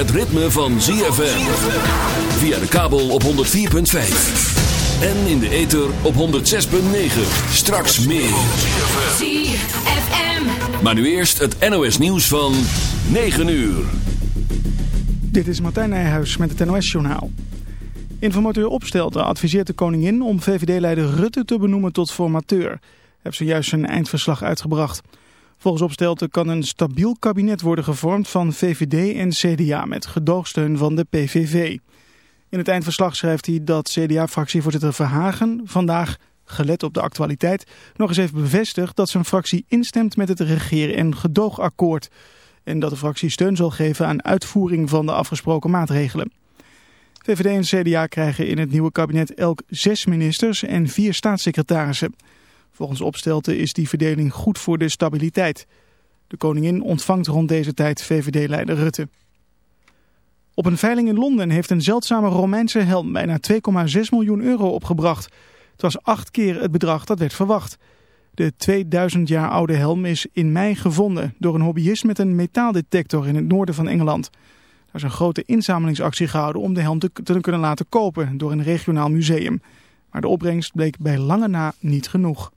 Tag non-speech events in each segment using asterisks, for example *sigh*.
Het ritme van ZFM. Via de kabel op 104.5. En in de ether op 106.9. Straks meer. ZFM. Maar nu eerst het NOS nieuws van 9 uur. Dit is Martijn Nijhuis met het NOS-journaal. Informateur Opstelten adviseert de koningin om VVD-leider Rutte te benoemen tot formateur. Heeft zojuist zijn eindverslag uitgebracht. Volgens Opstelten kan een stabiel kabinet worden gevormd van VVD en CDA met gedoogsteun van de PVV. In het eindverslag schrijft hij dat CDA-fractievoorzitter Verhagen vandaag, gelet op de actualiteit, nog eens heeft bevestigd dat zijn fractie instemt met het regeer- en gedoogakkoord. En dat de fractie steun zal geven aan uitvoering van de afgesproken maatregelen. VVD en CDA krijgen in het nieuwe kabinet elk zes ministers en vier staatssecretarissen. Volgens Opstelten is die verdeling goed voor de stabiliteit. De koningin ontvangt rond deze tijd VVD-leider Rutte. Op een veiling in Londen heeft een zeldzame Romeinse helm bijna 2,6 miljoen euro opgebracht. Het was acht keer het bedrag dat werd verwacht. De 2000 jaar oude helm is in mei gevonden door een hobbyist met een metaaldetector in het noorden van Engeland. Er is een grote inzamelingsactie gehouden om de helm te, kunnen laten kopen door een regionaal museum. Maar de opbrengst bleek bij lange na niet genoeg.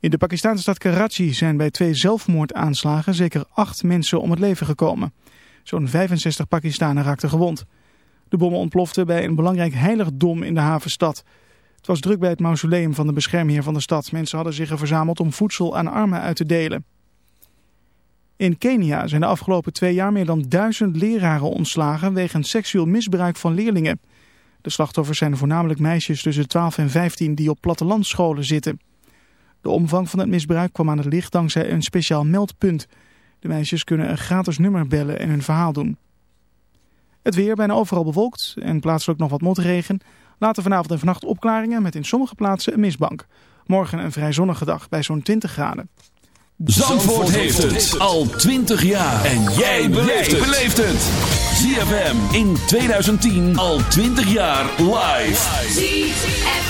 In de Pakistanse stad Karachi zijn bij twee zelfmoordaanslagen zeker acht mensen om het leven gekomen. Zo'n 65 Pakistanen raakten gewond. De bommen ontploften bij een belangrijk heiligdom in de havenstad. Het was druk bij het mausoleum van de beschermheer van de stad. Mensen hadden zich er verzameld om voedsel aan armen uit te delen. In Kenia zijn de afgelopen twee jaar meer dan duizend leraren ontslagen wegens seksueel misbruik van leerlingen. De slachtoffers zijn voornamelijk meisjes tussen 12 en 15 die op plattelandsscholen zitten. De omvang van het misbruik kwam aan het licht dankzij een speciaal meldpunt. De meisjes kunnen een gratis nummer bellen en hun verhaal doen. Het weer bijna overal bewolkt en plaatselijk nog wat motregen. Later vanavond en vannacht opklaringen met in sommige plaatsen een mistbank. Morgen een vrij zonnige dag bij zo'n 20 graden. Zandvoort heeft het al 20 jaar. En jij beleeft het. ZFM in 2010 al 20 jaar live. ZFM.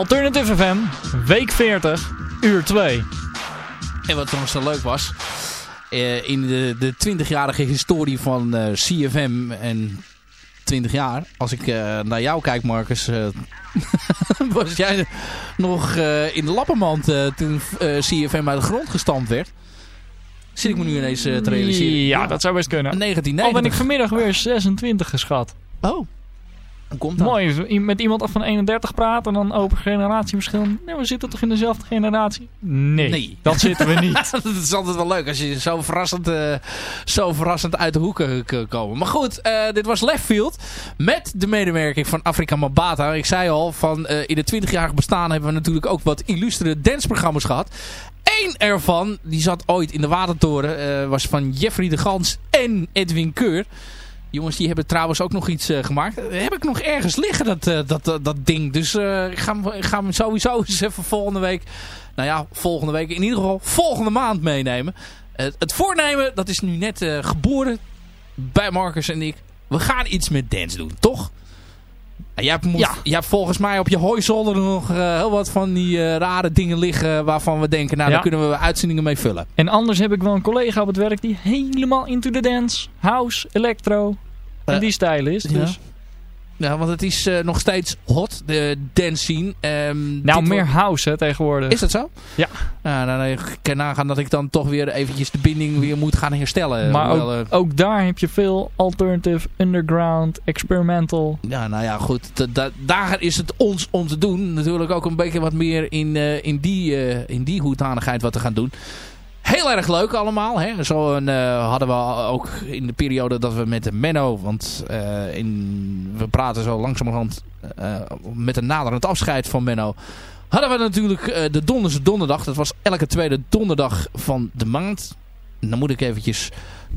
Alternative FM, week 40, uur 2. En wat trouwens zo leuk was, uh, in de, de 20-jarige historie van uh, CFM en 20 jaar, als ik uh, naar jou kijk Marcus, *laughs* was jij nog in de lappenmand toen CFM uit de grond gestampt werd. Zit ik me nu ineens te realiseren. Ja, dat zou best kunnen. 1990. Al ben ik vanmiddag weer 26 geschat. Oh, komt dat? Mooi, met iemand van 31 praten en dan open generatieverschil. Nee, we zitten toch in dezelfde generatie? Nee, nee. dat zitten we niet. *laughs* dat is altijd wel leuk als je zo verrassend, uh, zo verrassend uit de hoeken komen. Maar goed, uh, dit was Leftfield met de medewerking van Afrika Mabata. Ik zei al, van, uh, in het 20-jarig bestaan hebben we natuurlijk ook wat illustere danceprogramma's gehad. Eén ervan, die zat ooit in de Watertoren, was van Jeffrey de Gans en Edwin Keur. Jongens, die hebben trouwens ook nog iets uh, gemaakt. Heb ik nog ergens liggen, dat, uh, dat, dat ding. Dus ik ga, ga hem sowieso *laughs* eens even volgende week... Nou ja, volgende week. In ieder geval volgende maand meenemen. het voornemen, dat is nu net geboren bij Marcus en ik. We gaan iets met dance doen, toch? Jij hebt, moet, ja. hebt volgens mij op je hooizolder nog heel wat van die rare dingen liggen waarvan we denken, nou ja. daar kunnen we uitzendingen mee vullen. En anders heb ik wel een collega op het werk die helemaal into the dance, house, electro en uh, die stijl is. Dus. Ja, want het is uh, nog steeds hot, de dance scene. Um, nou, meer house hè, tegenwoordig. Is dat zo? Ja. Nou, dan kan nagaan dat ik dan toch weer eventjes de binding weer moet gaan herstellen. Maar ook, uh, ook, daar heb je veel alternative, underground, experimental. Ja, nou ja, goed. daar is het ons om te doen. Natuurlijk ook een beetje wat meer in, uh, in, die, in die hoedanigheid wat te gaan doen. Heel erg leuk allemaal. Hè? Zo een, uh, hadden we ook in de periode dat we met de Menno... want uh, in, we praten zo langzamerhand uh, met een naderend afscheid van Menno... hadden we natuurlijk de Donderse Donderdag. Dat was elke tweede donderdag van de maand. Dan moet ik eventjes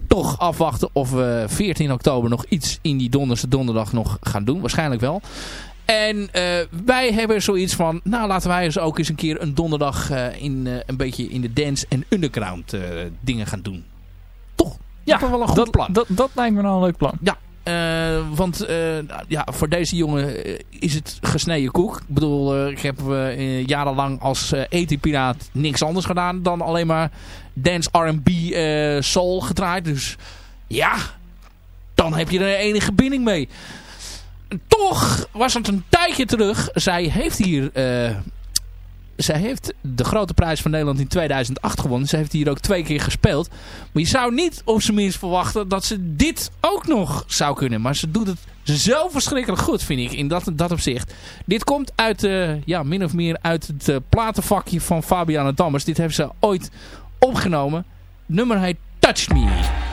toch afwachten of we 14 oktober nog iets in die Donderse Donderdag nog gaan doen. Waarschijnlijk wel. En uh, wij hebben zoiets van, nou laten wij eens ook eens een keer een donderdag uh, in, uh, een beetje in de dance en underground dingen gaan doen. Toch? Ja, dat wel een goed dat, plan. Dat, dat lijkt me nou een leuk plan. Ja, want ja, voor deze jongen is het gesneden koek. Ik bedoel, ik heb jarenlang als eten-piraat niks anders gedaan dan alleen maar dance, R&B, soul gedraaid. Dus ja, dan heb je er enige binding mee toch was het een tijdje terug. Zij heeft hier... Uh, zij heeft de grote prijs van Nederland in 2008 gewonnen. Ze heeft hier ook twee keer gespeeld. Maar je zou niet op zijn minst verwachten dat ze dit ook nog zou kunnen. Maar ze doet het zo verschrikkelijk goed, vind ik, in dat, dat opzicht. Dit komt uit, uh, ja, min of meer uit het uh, platenvakje van Fabiana Dammers. Dit heeft ze ooit opgenomen. Nummer heet Touch Me.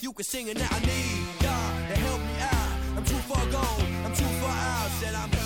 You can sing it now. I need God to help me out. I'm too far gone. I'm too far out. Said I'm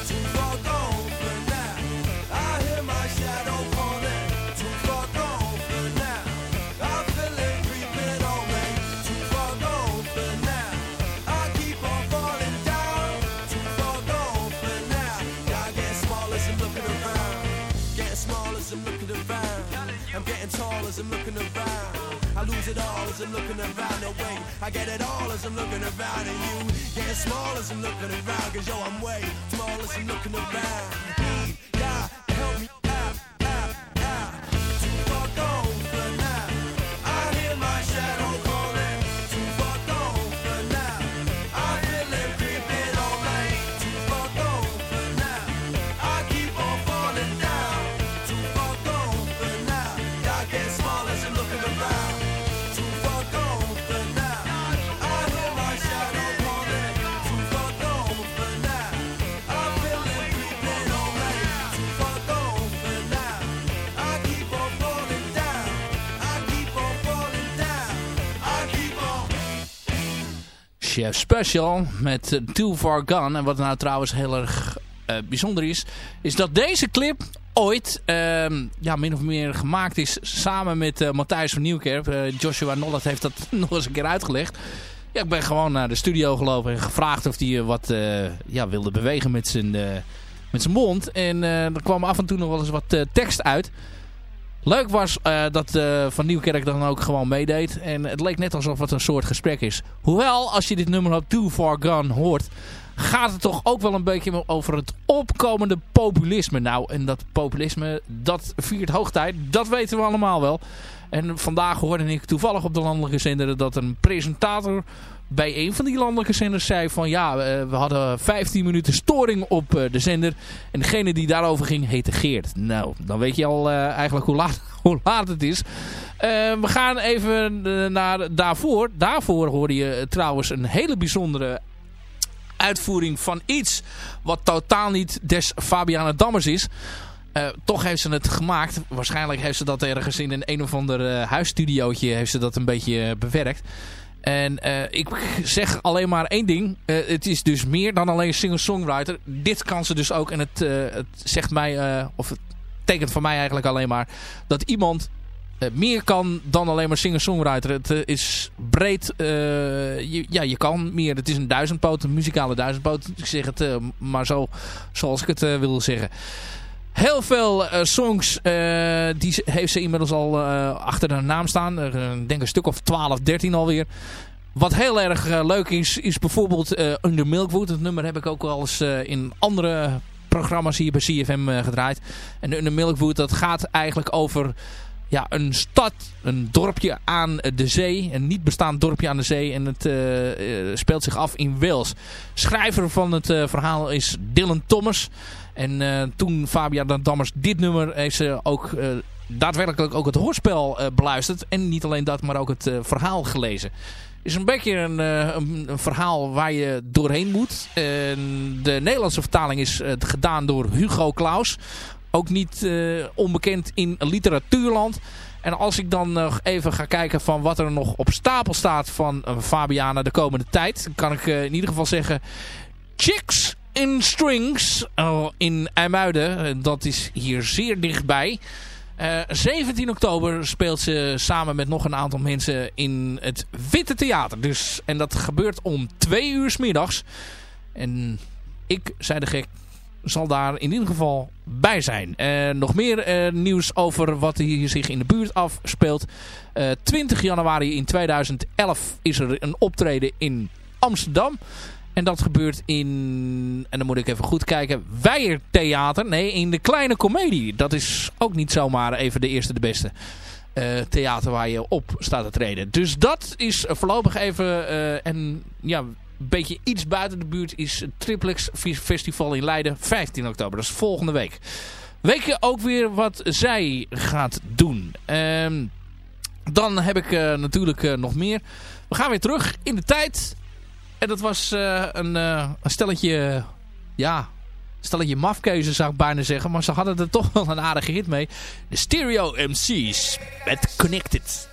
it all as I'm looking around. No way, I get it all as I'm looking around. at you getting small as I'm looking around. Cause yo, I'm way small as I'm looking around. Chef Special met eh, Too Far Gone. En wat nou trouwens heel erg eh, bijzonder is, is dat deze clip ooit ehm, ja, min of meer gemaakt is samen met eh, Matthijs van Nieuwkerk. Joshua Nollet heeft dat *laughs* nog eens een keer uitgelegd. Ja, ik ben gewoon naar de studio gelopen en gevraagd of hij wat ja, wilde bewegen met zijn, met zijn mond. En er kwam af en toe nog wel eens wat tekst uit. Leuk was eh, dat eh, Van Nieuwkerk dan ook gewoon meedeed. En het leek net alsof het een soort gesprek is. Hoewel, als je dit nummer op Too Far Gone hoort... gaat het toch ook wel een beetje over het opkomende populisme. Nou, en dat populisme, dat viert hoogtijd. Dat weten we allemaal wel. En vandaag hoorde ik toevallig op de landelijke zender... dat een presentator bij een van die landelijke zenders zei van... ja, eh, we hadden 15 minuten storing op eh, de zender. En degene die daarover ging heette Geert. Nou, dan weet je al eh, eigenlijk hoe laat, *laughs* hoe laat het is. We gaan even naar daarvoor. Daarvoor hoorde je trouwens een hele bijzondere uitvoering van iets... wat totaal niet des Fabiana Dammers is... Toch heeft ze het gemaakt. Waarschijnlijk heeft ze dat ergens in een een of ander huisstudiootje heeft ze dat een beetje bewerkt. En uh, ik zeg alleen maar één ding. Uh, het is dus meer dan alleen singer-songwriter. Dit kan ze dus ook. En het, uh, het zegt mij, of het betekent voor mij eigenlijk alleen maar... dat iemand meer kan dan alleen maar singer-songwriter. Het is breed. Ja, je kan meer. Het is een duizendpoot, een muzikale duizendpoot. Ik zeg het maar zo zoals ik het wil zeggen. Heel veel uh, songs uh, die heeft ze inmiddels al uh, achter haar naam staan. Ik denk een stuk of 12, 13 alweer. Wat heel erg leuk is, is bijvoorbeeld Under Milkwood. Dat nummer heb ik ook wel eens in andere programma's hier bij CFM gedraaid. En Under Milkwood, dat gaat eigenlijk over ja, een stad, een dorpje aan de zee. Een niet bestaand dorpje aan de zee. En het speelt zich af in Wales. Schrijver van het verhaal is Dylan Thomas. En uh, toen Fabian Dammers dit nummer heeft ze ook uh, daadwerkelijk ook het hoorspel uh, beluisterd. En niet alleen dat, maar ook het verhaal gelezen. Is een beetje een, een, verhaal waar je doorheen moet. de Nederlandse vertaling is gedaan door Hugo Claus. Ook niet onbekend in literatuurland. En als ik dan nog even ga kijken van wat er nog op stapel staat van Fabiana de komende tijd. kan ik in ieder geval zeggen... Chicks in Strings uh, in IJmuiden. Dat is hier zeer dichtbij. Uh, eh, 17 oktober speelt ze samen met nog een aantal mensen in het Witte Theater. Dus, en dat gebeurt om twee uur s middags. En ik, zei de gek, zal daar in ieder geval bij zijn. Uh, nog meer nieuws over wat hier zich in de buurt afspeelt. 20 januari in 2011 is er een optreden in Amsterdam. En dat gebeurt in, en dan moet ik even goed kijken, Weijertheater. Nee, in de Kleine Comedie. Dat is ook niet zomaar even de eerste de beste uh, theater waar je op staat te treden. Dus dat is voorlopig even, uh, en ja, een beetje iets buiten de buurt is Triplex Festival in Leiden, 15 oktober. Dat is volgende week. Je ook weer wat zij gaat doen? Um, dan heb ik uh, natuurlijk nog meer. We gaan weer terug in de tijd en dat was uh, een, uh, een, stelletje, ja, stelletje mafkeuze zou ik bijna zeggen. Maar ze hadden er toch wel een aardige hit mee. De Stereo MC's met Connected.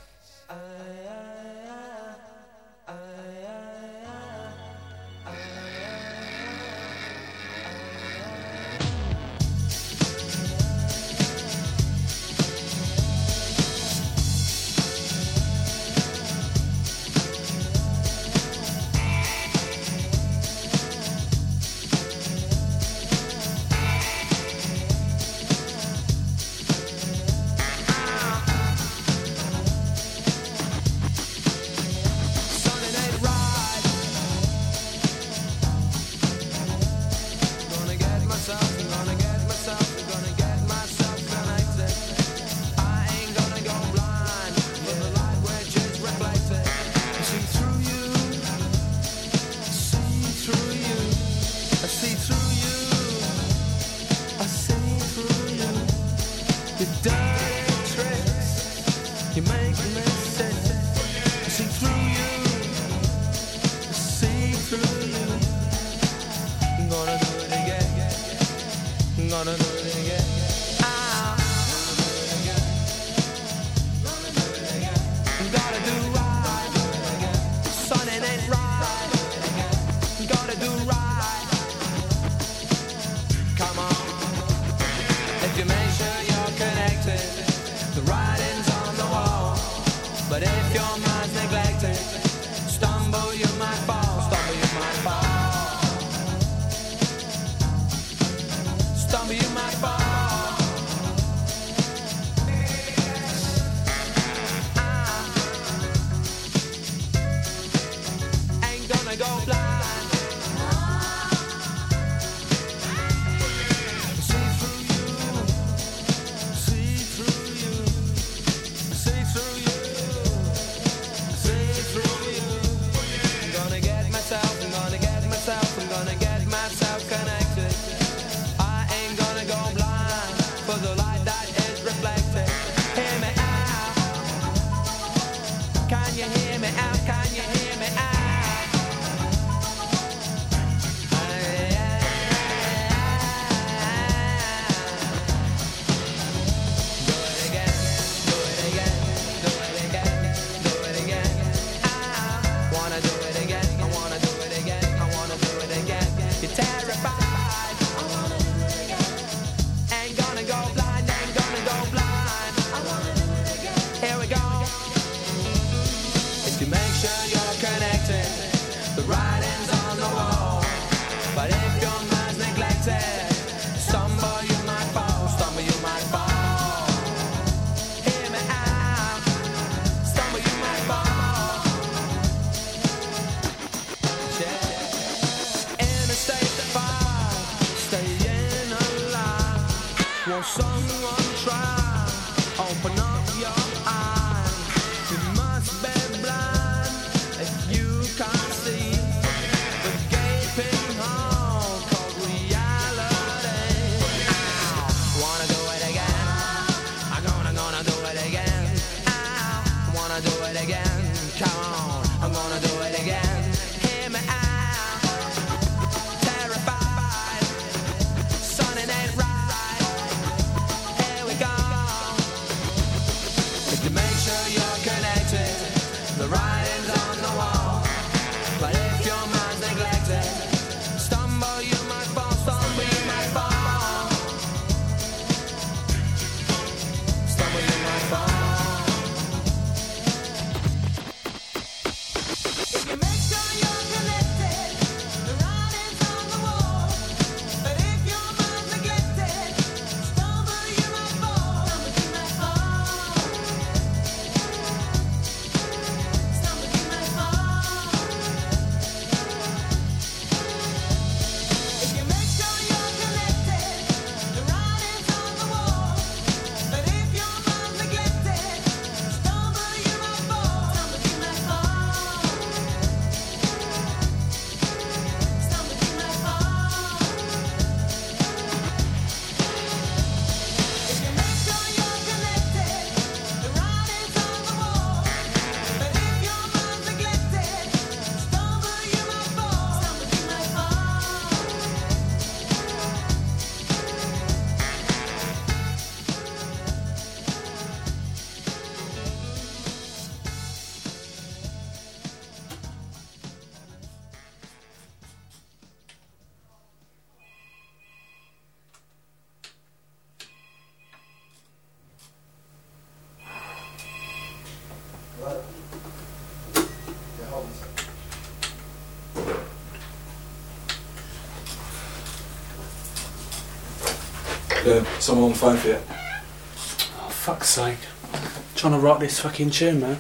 someone on the phone for you. Oh, fuck's sake. I'm trying to rock this fucking tune, man.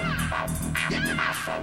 Give me my phone.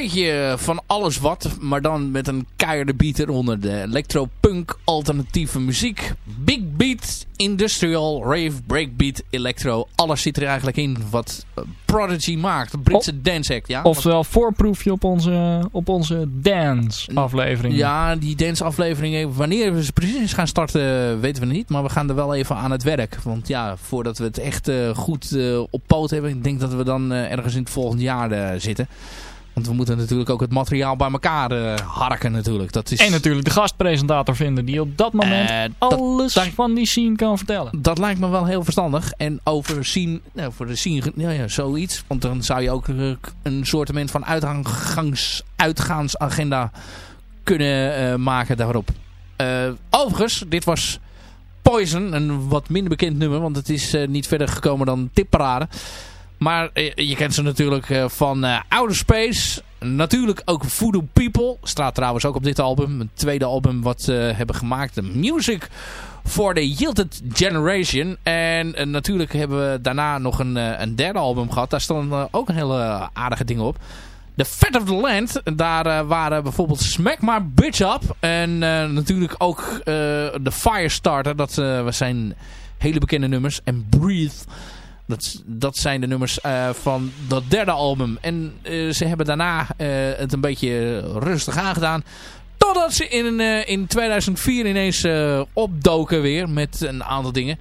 Beetje van alles wat, maar dan met een keiharde beat eronder. De electro-punk alternatieve muziek. Big beat, industrial, rave, breakbeat, electro. Alles zit er eigenlijk in wat eh, Prodigy maakt. De Britse dance act, ja. Oftewel voorproefje op onze, op onze dance aflevering. Ja, die dance afleveringen. Wanneer we ze precies gaan starten, weten we niet. Maar we gaan er wel even aan het werk. Want ja, voordat we het echt eh, goed eh, op poot hebben. Ik denk dat we dan eh, ergens in het volgende jaar eh, zitten. Want we moeten natuurlijk ook het materiaal bij elkaar eh, harken natuurlijk. Dat is... En natuurlijk de gastpresentator vinden die op dat moment Eh, dat- alles van die scene kan vertellen. Dat lijkt me wel heel verstandig. En over scene, nou, voor de scene, ja, ja, zoiets. Want dan zou je ook eh, een soortement van uitgangs, uitgaansagenda kunnen maken daarop. Overigens, dit was Poison, een wat minder bekend nummer. Want het is niet verder gekomen dan Tipparade. Maar eh, je kent ze natuurlijk eh, van eh, Outer Space. Natuurlijk ook Voodoo People. Staat trouwens ook op dit album. Het tweede album wat ze hebben gemaakt. De Music for the Yielded Generation. En natuurlijk hebben we daarna nog een, een derde album gehad. Daar stonden ook hele aardige dingen op. The Fat of the Land. Daar waren bijvoorbeeld Smack My Bitch Up. En natuurlijk ook de Firestarter. Dat zijn hele bekende nummers. En Breathe. Dat, dat zijn de nummers eh, van dat derde album. En eh, ze hebben daarna eh, het een beetje rustig aangedaan. Totdat ze in, in 2004 ineens opdoken weer met een aantal dingen.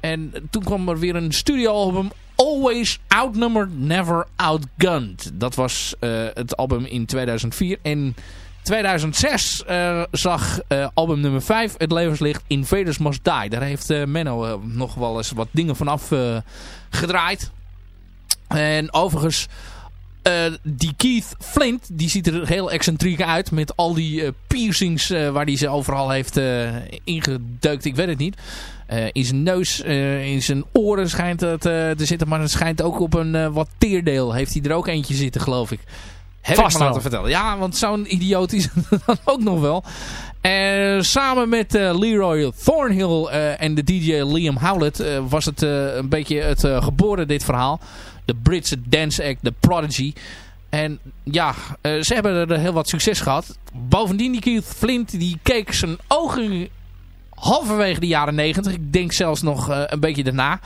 En toen kwam er weer een studioalbum. Always Outnumbered, Never Outgunned. Dat was het album in 2004. En 2006 eh, zag eh, album nummer 5 het levenslicht Invaders Must Die. Daar heeft eh, Menno nog wel eens wat dingen vanaf gedraaid. En overigens, die Keith Flint, die ziet er heel excentriek uit. Met al die piercings waar hij ze overal heeft ingedeukt. Ik weet het niet. In zijn neus, in zijn oren schijnt het eh, te zitten. Maar het schijnt ook op een wat teerdeel. Heeft hij er ook eentje zitten, geloof ik. Heb Vast ik me laten vertellen. Ja, want zo'n idioot is *laughs* dan ook nog wel. Eh, samen met eh, Leroy Thornhill eh, en de DJ Liam Howlett was het een beetje het geboren dit verhaal. De Britse dance act, The Prodigy. En ja, ze hebben er heel wat succes gehad. Bovendien die Keith Flint, die keek zijn ogen halverwege de jaren negentig. Ik denk zelfs nog een beetje daarna.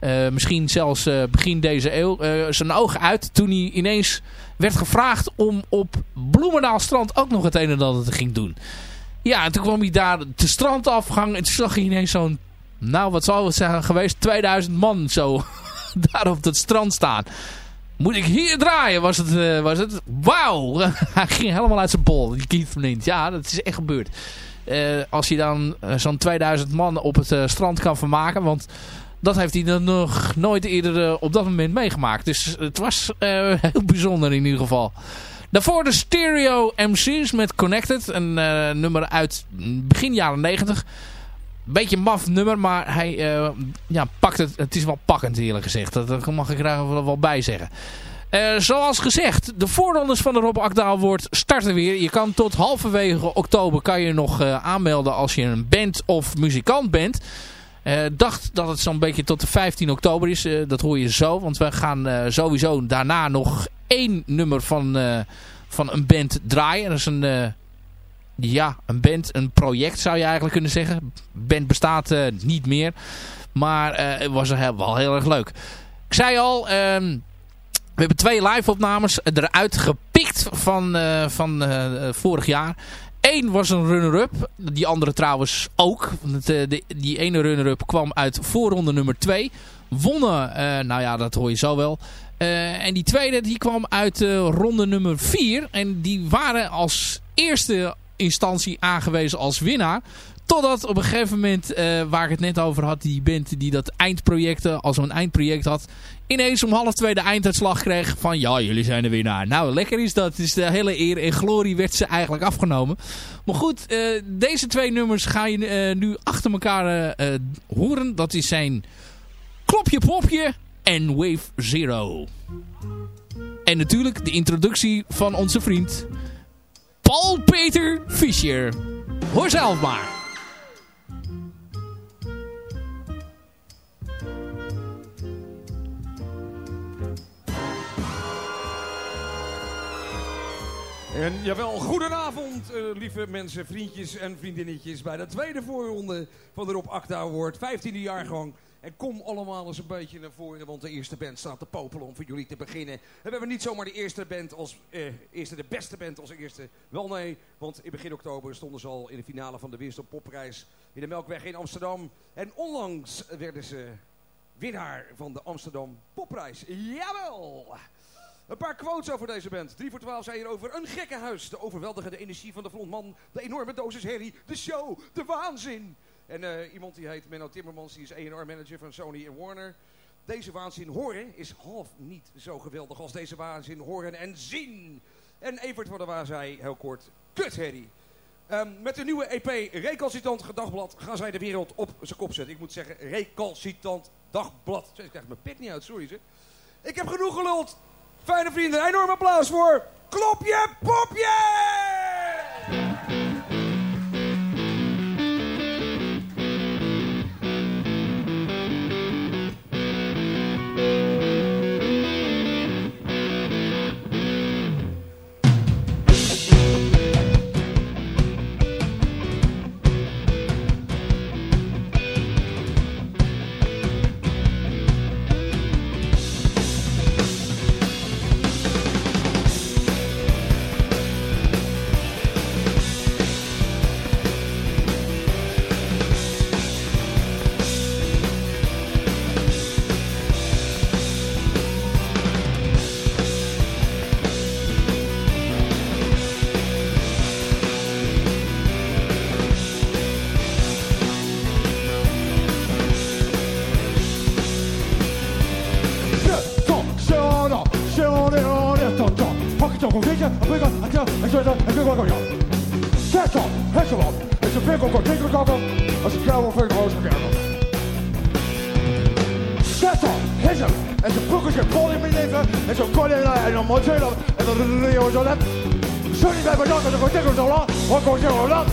Eh, misschien zelfs eh, begin deze eeuw. eh, zijn ogen uit toen hij ineens werd gevraagd om op Bloemendaalstrand ook nog het een en ander te ging doen. Ja, en toen kwam hij daar de strandafgang en toen zag hij ineens zo'n, nou wat zou het zijn geweest, 2000 man zo *laughs* daar op het strand staan. Moet ik hier draaien, was het. was het. Wauw, *laughs* hij ging helemaal uit zijn bol, die Keith Flint. Ja, dat is echt gebeurd. Als hij dan zo'n 2000 man op het strand kan vermaken, want dat heeft hij dan nog nooit eerder eh, op dat moment meegemaakt. Dus het was eh, heel bijzonder in ieder geval. Daarvoor de Stereo MC's met Connected. Een eh, nummer uit begin jaren 90. Beetje maf nummer, maar hij ja, pakt het. Het is wel pakkend eerlijk gezegd. Dat, mag ik er wel, bij zeggen. Zoals gezegd, de voorrondes van de Rob Akdaal wordt starten weer. Je kan tot halverwege oktober kan je nog aanmelden als je een band of muzikant bent. Eh, dacht dat het zo'n beetje tot de 15 oktober is. Eh, dat hoor je zo. Want we gaan eh, sowieso daarna nog één nummer van, van een band draaien. Dat is een, ja, een band, een project zou je eigenlijk kunnen zeggen. Band bestaat niet meer. Maar het was wel heel erg leuk. Ik zei al, ehm, we hebben twee live opnames eruit gepikt van, van vorig jaar. Eén was een runner-up. Die andere trouwens ook. Want de, die ene runner-up kwam uit voorronde nummer 2. Wonnen, nou ja, dat hoor je zo wel. Uh, en die tweede die kwam uit ronde nummer 4. En die waren als eerste instantie aangewezen als winnaar. Totdat op een gegeven moment, waar ik het net over had, die band die dat eindproject, als een eindproject had, ineens om half twee de einduitslag kreeg van ja, jullie zijn de winnaar. Nou, lekker is dat. Dus de hele eer en glorie werd ze eigenlijk afgenomen. Maar goed, deze twee nummers ga je nu achter elkaar horen. Dat is zijn Klopje Popje en Wave Zero. En natuurlijk de introductie van onze vriend Paul Peter Fischer. Hoor zelf maar. En jawel, goedenavond uh, lieve mensen, vriendjes en vriendinnetjes bij de tweede voorronde van de Rob Acta Award, 15e jaargang. En kom allemaal eens een beetje naar voren, want de eerste band staat te popelen om voor jullie te beginnen. En we hebben niet zomaar de eerste band als eh, eerste, de beste band als eerste. Wel nee, want in begin oktober stonden ze al in de finale van de Wisdom Popprijs in de Melkweg in Amsterdam. En onlangs werden ze winnaar van de Amsterdam Popprijs. Jawel! Een paar quotes over deze band. 3 voor 12 zei hier over een gekke huis. De overweldigende energie van de frontman. De enorme dosis herrie. De show. De waanzin. En uh, iemand die heet Menno Timmermans, die is A&R manager van Sony en Warner. Deze waanzin horen is half niet zo geweldig als deze waanzin horen en zien. En Evert van der Waar zei heel kort, kut Harry. Um, met de nieuwe EP Recalcitant Dagblad gaan zij de wereld op zijn kop zetten. Ik moet zeggen, Recalcitant Dagblad. Ik krijg mijn pik niet uit, sorry ze. Ik heb genoeg geluld. Fijne vrienden, enorm applaus voor Klopje Popje! confrontation, a bigger, a tell, a treasure, a good one, Catch up, catch up, it's a big one, take a cover, a scowl, figure, en zo broek en zo kolen en dan moet en zo dat. Zo niet bij bedanken, dan ik tegen zo lang, dan kom ik tegen zo lang.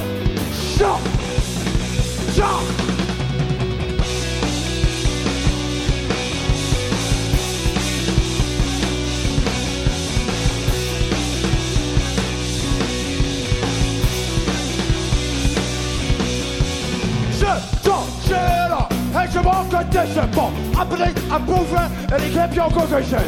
proszę, aan proeven en ik heb jou concussion.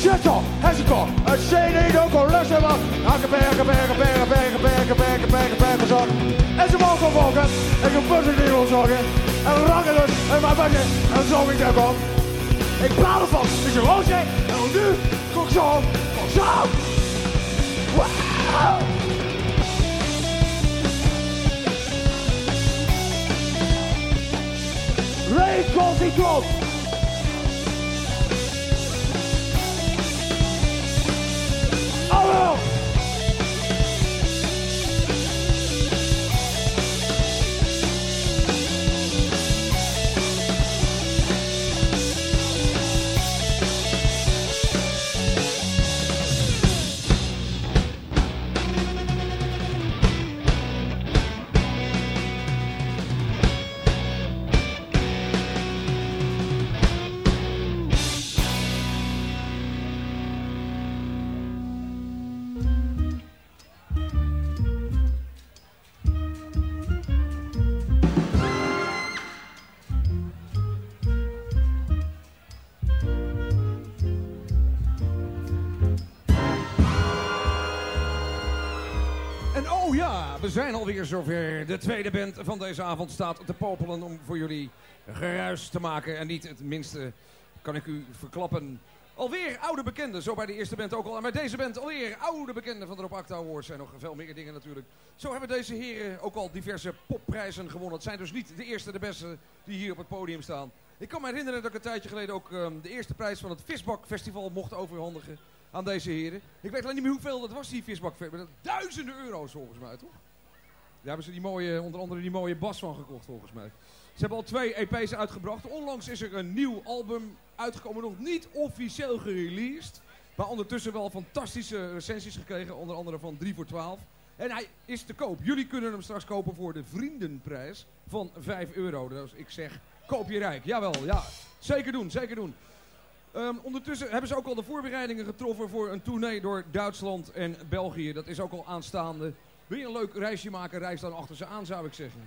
Shit on, hesico, a shady no collection of Hakkenbergen, bergen, bergen, bergen, bergen, bergen, bergen, bergen, zon. En ze mogen volgen, en je bussen die wil zorgen. En rakken dus, en mijn ben en zo ik daarvan. Ik praat ervan, dus je roosje, en nu, kom zo, kom zo. Wow! Rey contro i tuoi. We zijn alweer zover. De tweede band van deze avond staat te popelen om voor jullie geruis te maken. En niet het minste kan ik u verklappen. Alweer oude bekenden, zo bij de eerste band ook al. En bij deze band alweer oude bekenden van de Rob Acta Awards. En nog veel meer dingen natuurlijk. Zo hebben deze heren ook al diverse popprijzen gewonnen. Het zijn dus niet de eerste, de beste die hier op het podium staan. Ik kan me herinneren dat ik een tijdje geleden ook um, de eerste prijs van het Visbak Festival mocht overhandigen aan deze heren. Ik weet alleen niet meer hoeveel dat was, die Visbak Festival. Duizenden euro's volgens mij, toch? Daar hebben ze die mooie, onder andere die mooie bas van gekocht volgens mij. Ze hebben al twee EP's uitgebracht. Onlangs is er een nieuw album uitgekomen, nog niet officieel gereleased. Maar ondertussen wel fantastische recensies gekregen, onder andere van 3 voor 12. En hij is te koop. Jullie kunnen hem straks kopen voor de vriendenprijs van 5 euro. Dus ik zeg, koop je rijk. Jawel, ja. Zeker doen, zeker doen. Um, ondertussen hebben ze ook al de voorbereidingen getroffen voor een tournee door Duitsland en België. Dat is ook al aanstaande. Wil je een leuk reisje maken, reis dan achter ze aan zou ik zeggen.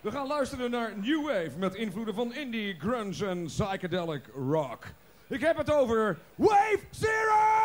We gaan luisteren naar New Wave met invloeden van indie, grunge en psychedelic rock. Ik heb het over Wave Zero!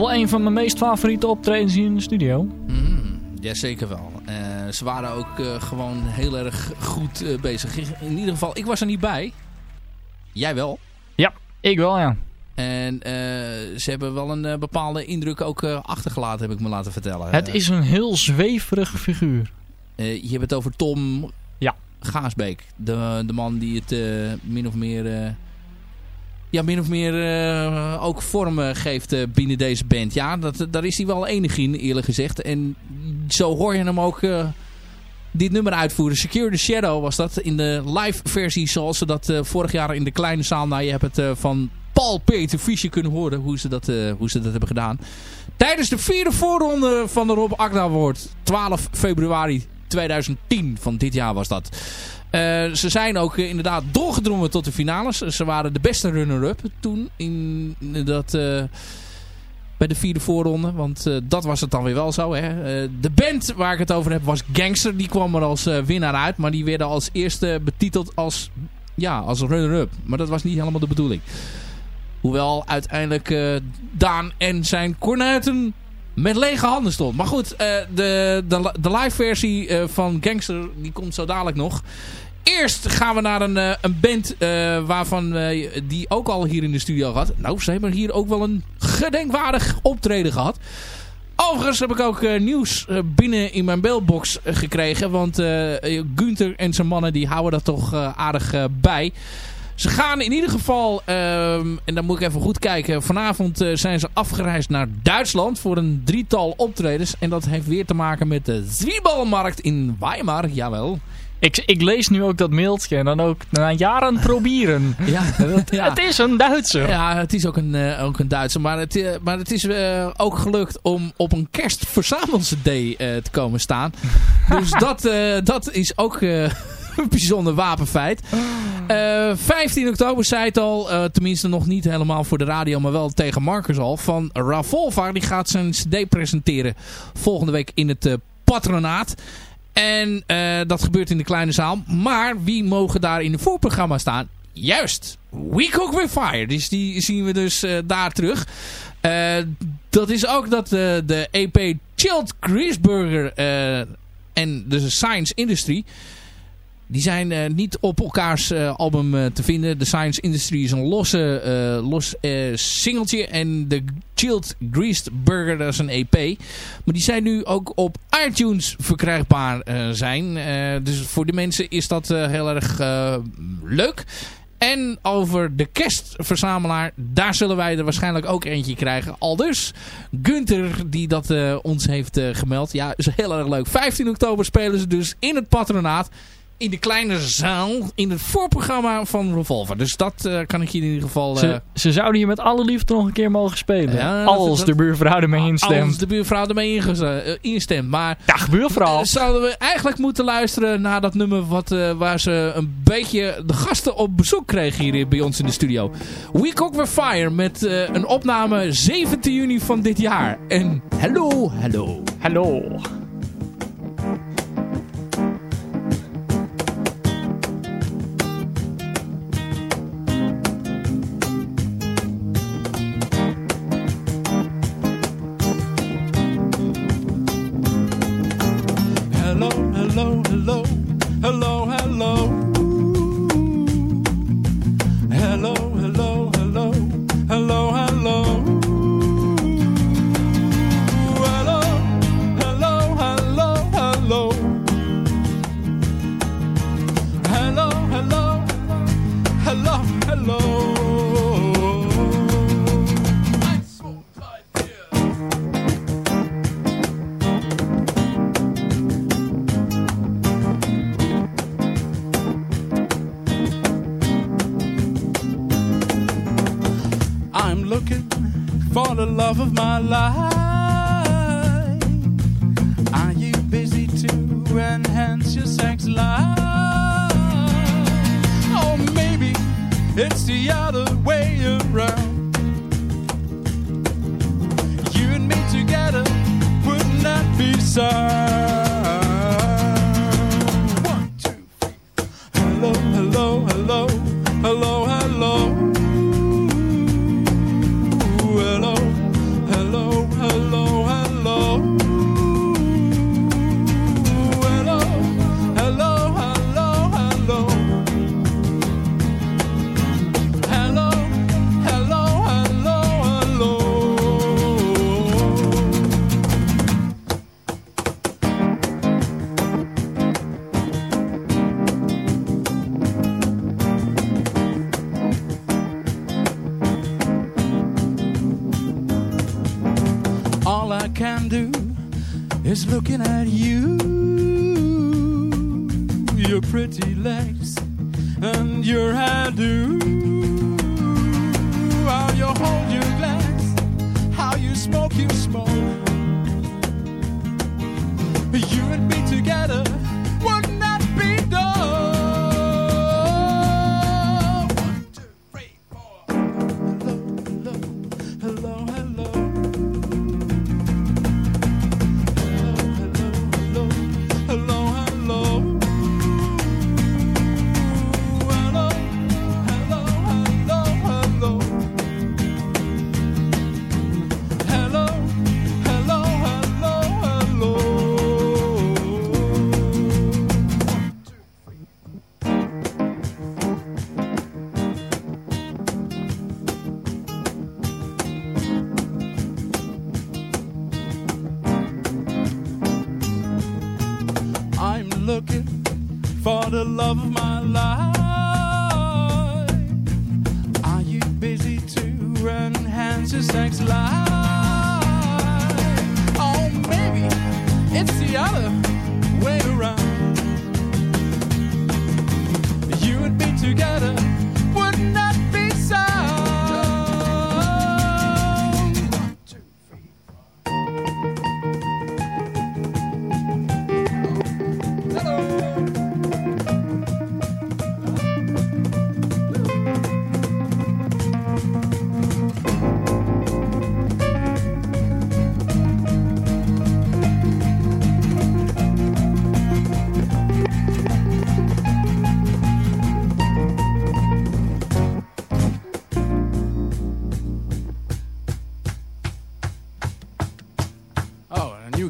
Wel een van mijn meest favoriete optredens hier in de studio. Mm, ja, zeker wel. Uh, ze waren ook uh, gewoon heel erg goed uh, bezig. In ieder geval, ik was er niet bij. Jij wel? Ja, ik wel, ja. En ze hebben wel een bepaalde indruk ook achtergelaten, heb ik me laten vertellen. Het is een heel zweverig figuur. je hebt het over Tom ja. Gaasbeek. De, de man die het min of meer ja, min of meer uh, ook vorm geeft uh, binnen deze band. Ja, dat, daar is hij wel enig in, eerlijk gezegd. En zo hoor je hem ook dit nummer uitvoeren. Secure the Shadow was dat in de live versie zoals ze dat vorig jaar in de kleine zaal... Nou, je hebt het van Paul Peter Fischer kunnen horen hoe ze, dat, hoe ze dat hebben gedaan. Tijdens de vierde voorronde van de Rob Agda Award. 12 februari 2010 van dit jaar was dat. Uh, ze zijn ook uh, inderdaad doorgedrongen tot de finales. Ze waren de beste runner-up toen in dat, uh, bij de vierde voorronde. Want dat was het dan weer wel zo. Hè? de band waar ik het over heb was Gangster. Die kwam er als winnaar uit. Maar die werden als eerste betiteld als, ja, als runner-up. Maar dat was niet helemaal de bedoeling. Hoewel uiteindelijk Daan en zijn kornuiten met lege handen stond. Maar goed, de, de, de live versie van Gangster die komt zo dadelijk nog. Eerst gaan we naar een, uh, een band uh, waarvan die ook al hier in de studio gehad. Nou, ze hebben hier ook wel een gedenkwaardig optreden gehad. Overigens heb ik ook nieuws binnen in mijn mailbox gekregen. Want Gunther en zijn mannen die houden dat toch aardig bij. Ze gaan in ieder geval, ehm, en dan moet ik even goed kijken. Vanavond zijn ze afgereisd naar Duitsland voor een drietal optredens. En dat heeft weer te maken met de Zwiebalmarkt in Weimar. Jawel. Ik, ik lees nu ook dat mailtje en dan ook na jaren *laughs* proberen. ja, ja. Het is een Duitser. Ja, het is ook een, uh, ook een Duitser. Maar het, uh, maar het is uh, ook gelukt om op een kerstverzamel-cd te komen staan. *laughs* dus dat, dat is ook *laughs* een bijzonder wapenfeit. 15 oktober zei het al, tenminste nog niet helemaal voor de radio, maar wel tegen Marcus al, van Ravolva. Die gaat zijn cd presenteren volgende week in het patronaat. En uh, dat gebeurt in de kleine zaal. Maar wie mogen daar in het voorprogramma staan? Juist, We Cook With Fire. Dus die zien we dus uh, daar terug. Uh, dat is ook dat de EP Chilled Greaseburger en de Science Industry... Die zijn uh, niet op elkaars uh, album uh, te vinden. The Science Industry is een losse, los singeltje. En de Chilled Greased Burger, dat is een EP. Maar die zijn nu ook op iTunes verkrijgbaar zijn. dus voor de mensen is dat heel erg leuk. En over de kerstverzamelaar, daar zullen wij er waarschijnlijk ook eentje krijgen. Al dus Gunther die dat ons heeft gemeld. Ja, is heel erg leuk. 15 oktober spelen ze dus in het patronaat in de kleine zaal in het voorprogramma van Revolver. Dus dat uh, kan ik je in ieder geval... Uh... Ze, ze, zouden hier met alle liefde nog een keer mogen spelen. Ja, als dat, de buurvrouw ermee instemt. Als de buurvrouw ermee uh, instemt. Maar Dag buurvrouw. zouden we eigenlijk moeten luisteren naar dat nummer wat, waar ze een beetje de gasten op bezoek kregen hier bij ons in de studio. We Cook With Fire met een opname 17 juni van dit jaar. En hallo, hallo. Hallo.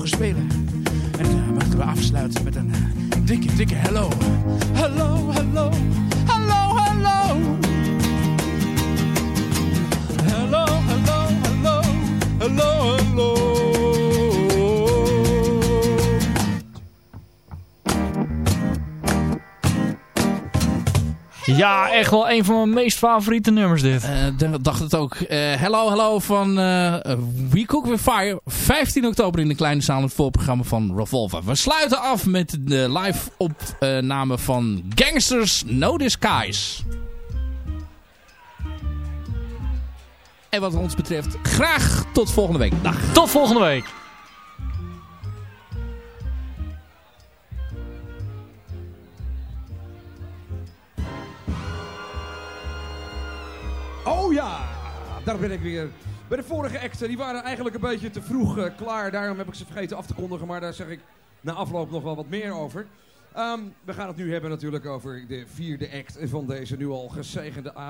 Mogen spelen. Ja, echt wel een van mijn meest favoriete nummers dit. Uh, dacht het ook. Uh, hello, hello van uh, We Cook With Fire. 15 oktober in de kleine zaal het voorprogramma van Revolver. We sluiten af met de live opname van Gangsters No Disguise. En wat ons betreft, graag tot volgende week. Dag. Tot volgende week. Oh ja, daar ben ik weer. Bij de vorige acten, die waren eigenlijk een beetje te vroeg uh, klaar. Daarom heb ik ze vergeten af te kondigen. Maar daar zeg ik na afloop nog wel wat meer over. Um, we gaan het nu hebben natuurlijk over de vierde act van deze nu al gezegende avond.